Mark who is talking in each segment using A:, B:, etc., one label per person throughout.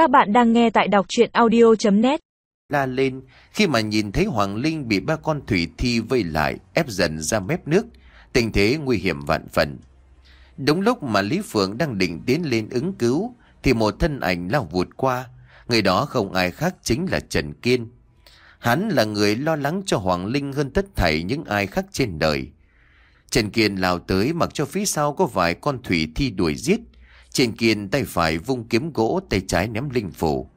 A: Các bạn đang nghe tại đọc chuyện audio.net
B: La lên, khi mà nhìn thấy Hoàng Linh bị ba con thủy thi vây lại, ép dần ra mép nước. Tình thế nguy hiểm vạn phần. Đúng lúc mà Lý Phượng đang định tiến lên ứng cứu, thì một thân ảnh lao vụt qua. Người đó không ai khác chính là Trần Kiên. Hắn là người lo lắng cho Hoàng Linh hơn tất thảy những ai khác trên đời. Trần Kiên lao tới mặc cho phía sau có vài con thủy thi đuổi giết. Trần Kiên tay phải vung kiếm gỗ tay trái ném linh phủ.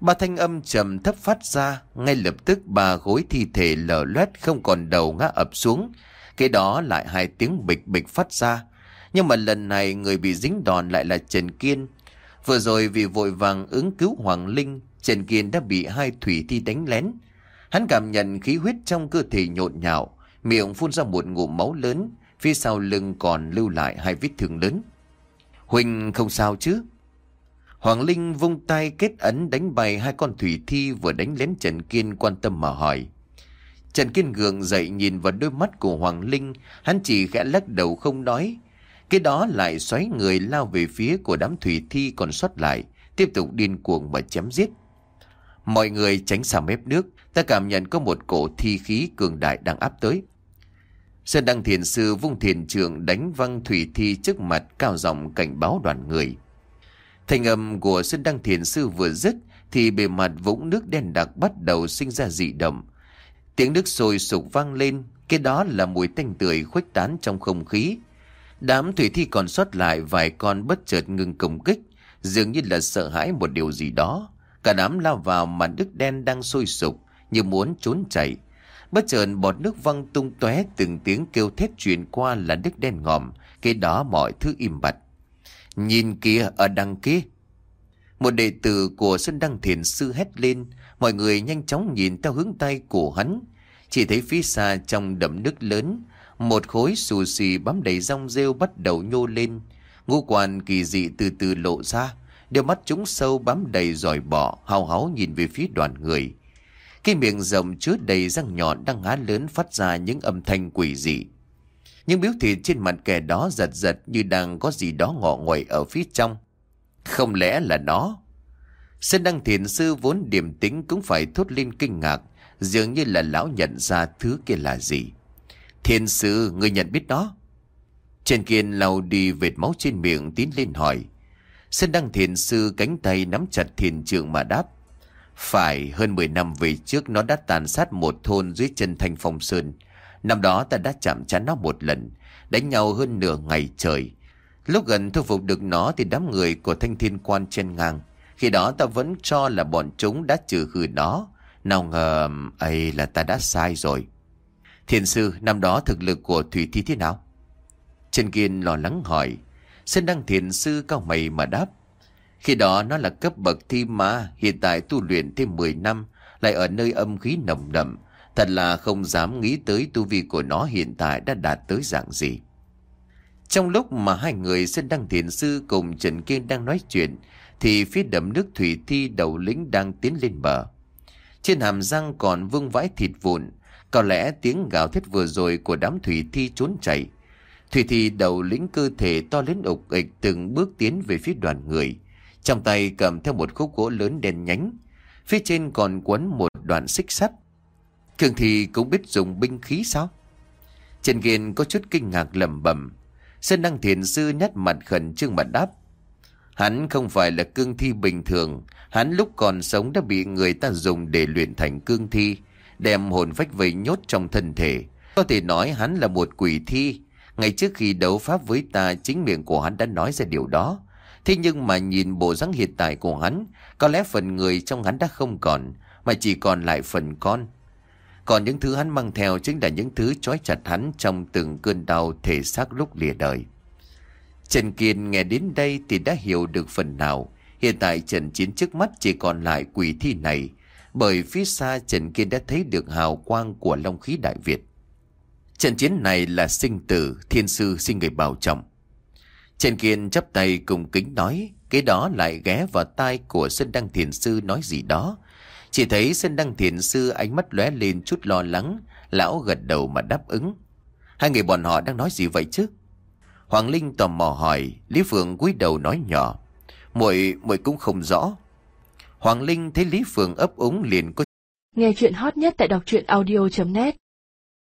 B: Ba thanh âm trầm thấp phát ra, ngay lập tức ba gối thi thể lở loét không còn đầu ngã ập xuống. Cái đó lại hai tiếng bịch bịch phát ra. Nhưng mà lần này người bị dính đòn lại là Trần Kiên. Vừa rồi vì vội vàng ứng cứu Hoàng Linh, Trần Kiên đã bị hai thủy thi đánh lén. Hắn cảm nhận khí huyết trong cơ thể nhộn nhạo, miệng phun ra một ngụm máu lớn, phía sau lưng còn lưu lại hai vết thương lớn. Huỳnh không sao chứ? Hoàng Linh vung tay kết ấn đánh bay hai con thủy thi vừa đánh lén Trần Kiên quan tâm mà hỏi. Trần Kiên gượng dậy nhìn vào đôi mắt của Hoàng Linh, hắn chỉ khẽ lắc đầu không nói. Cái đó lại xoáy người lao về phía của đám thủy thi còn sót lại, tiếp tục điên cuồng mà chém giết. Mọi người tránh xa mép nước, ta cảm nhận có một cổ thi khí cường đại đang áp tới. Sơn Đăng Thiền Sư vung thiền trường đánh văng thủy thi trước mặt cao giọng cảnh báo đoàn người. Thành âm của Sơn Đăng Thiền Sư vừa dứt thì bề mặt vũng nước đen đặc bắt đầu sinh ra dị động. Tiếng nước sôi sục vang lên, cái đó là mùi tanh tưởi khuếch tán trong không khí. Đám thủy thi còn sót lại vài con bất chợt ngừng công kích, dường như là sợ hãi một điều gì đó. Cả đám lao vào màn nước đen đang sôi sục như muốn trốn chạy. Bất chợt bọt nước văng tung tóe từng tiếng kêu thét truyền qua là nước đen ngòm, kế đó mọi thứ im bặt. Nhìn kia ở đằng kia. Một đệ tử của Xuân Đăng Thiền Sư hét lên, mọi người nhanh chóng nhìn theo hướng tay của hắn. Chỉ thấy phía xa trong đầm nước lớn, một khối xù xì bám đầy rong rêu bắt đầu nhô lên. Ngũ quan kỳ dị từ từ lộ ra, đôi mắt chúng sâu bám đầy giỏi bỏ, hào háo nhìn về phía đoàn người. Cái miệng rộng chứa đầy răng nhọn đang há lớn phát ra những âm thanh quỷ dị. Những biểu thịt trên mặt kẻ đó giật giật như đang có gì đó ngọ nguậy ở phía trong. Không lẽ là nó? Sơn Đăng Thiền Sư vốn điềm tĩnh cũng phải thốt lên kinh ngạc, dường như là lão nhận ra thứ kia là gì. Thiền Sư, người nhận biết đó? Trần Kiên lau đi vệt máu trên miệng tiến lên hỏi. Sơn Đăng Thiền Sư cánh tay nắm chặt thiền trường mà đáp. Phải hơn 10 năm về trước nó đã tàn sát một thôn dưới chân thanh phong sơn. Năm đó ta đã chạm chán nó một lần, đánh nhau hơn nửa ngày trời. Lúc gần thu phục được nó thì đám người của thanh thiên quan trên ngang. Khi đó ta vẫn cho là bọn chúng đã trừ khử nó. Nào ngờ ấy là ta đã sai rồi. Thiền sư, năm đó thực lực của Thủy Thi thế nào? Trần Kiên lo lắng hỏi. Sơn Đăng Thiền sư cao mày mà đáp. Khi đó nó là cấp bậc thi ma, hiện tại tu luyện thêm 10 năm, lại ở nơi âm khí nồng đậm. Thật là không dám nghĩ tới tu vi của nó hiện tại đã đạt tới dạng gì. Trong lúc mà hai người Sơn Đăng Thiền Sư cùng Trần Kiên đang nói chuyện, thì phía đầm nước thủy thi đầu lĩnh đang tiến lên bờ. Trên hàm răng còn vương vãi thịt vụn, có lẽ tiếng gào thét vừa rồi của đám thủy thi trốn chạy. Thủy thi đầu lĩnh cơ thể to lớn ục ịch từng bước tiến về phía đoàn người. Trong tay cầm theo một khúc gỗ lớn đen nhánh. Phía trên còn quấn một đoạn xích sắt. Thường thì cũng biết dùng binh khí sao? Trần Kiên có chút kinh ngạc lẩm bẩm. Sơn Đăng Thiền Sư nhát mặt khẩn trương mặt đáp. Hắn không phải là cương thi bình thường. Hắn lúc còn sống đã bị người ta dùng để luyện thành cương thi. Đem hồn phách vây nhốt trong thân thể. Có thể nói hắn là một quỷ thi. Ngày trước khi đấu pháp với ta, chính miệng của hắn đã nói ra điều đó. Thế nhưng mà nhìn bộ dáng hiện tại của hắn, có lẽ phần người trong hắn đã không còn, mà chỉ còn lại phần con. Còn những thứ hắn mang theo chính là những thứ trói chặt hắn trong từng cơn đau thể xác lúc lìa đời. Trần Kiên nghe đến đây thì đã hiểu được phần nào. Hiện tại trận chiến trước mắt chỉ còn lại quỷ thi này, bởi phía xa Trần Kiên đã thấy được hào quang của Long khí Đại Việt. Trận chiến này là sinh tử, thiên sư sinh người bảo trọng. Trần Kiên chấp tay cùng kính nói, cái đó lại ghé vào tai của Sơn Đăng Thiền Sư nói gì đó. Chỉ thấy Sơn Đăng Thiền Sư ánh mắt lóe lên chút lo lắng, lão gật đầu mà đáp ứng. Hai người bọn họ đang nói gì vậy chứ? Hoàng Linh tò mò hỏi, Lý Phượng cúi đầu nói nhỏ. muội muội cũng không rõ. Hoàng Linh thấy Lý Phượng ấp úng liền có
C: Nghe chuyện hot nhất tại đọc truyện audio.net